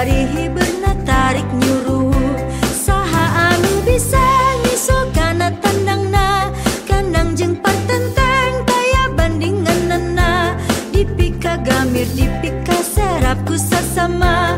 dari hiberna tarik nyuruh. Saha anu bisa ngiso kana tandangna kanang jeng partenteng kaya bandingan nana dipika gamir dipika serapku sasama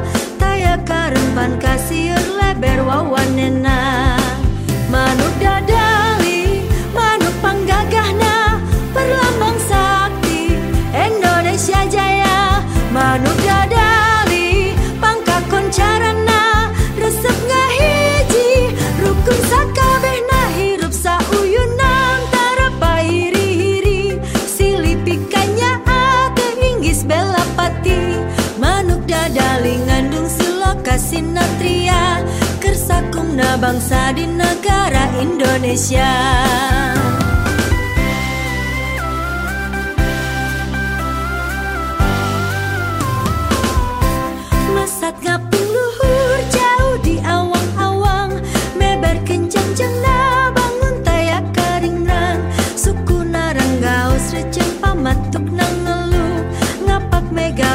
Belapati pati Manuk dadaling ngandung siloka sinatria Kersakumna bangsa di negara Indonesia.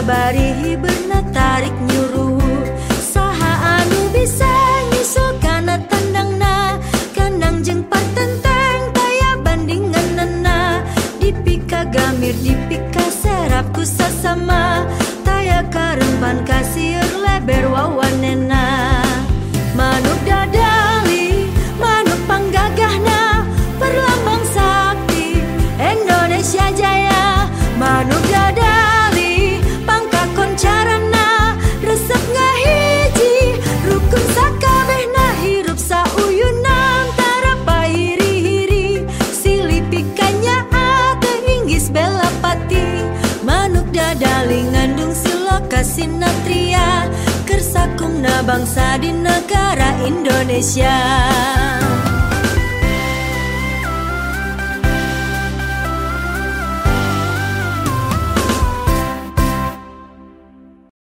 Mega bari hiberna tarik nyuruh. Saha anu bisa nyusul kana tandang na Kandang jeng partenteng bandingan nana. Dipika gamir dipika serap ku sasama Taya karempan kasir leber wawanena. Manuk dadali, manuk panggagahna. Perlambang sakti Indonesia jaya. Manuk bela pati Manuk dadali ngandung siloka sinatria Kersakung na bangsa di negara Indonesia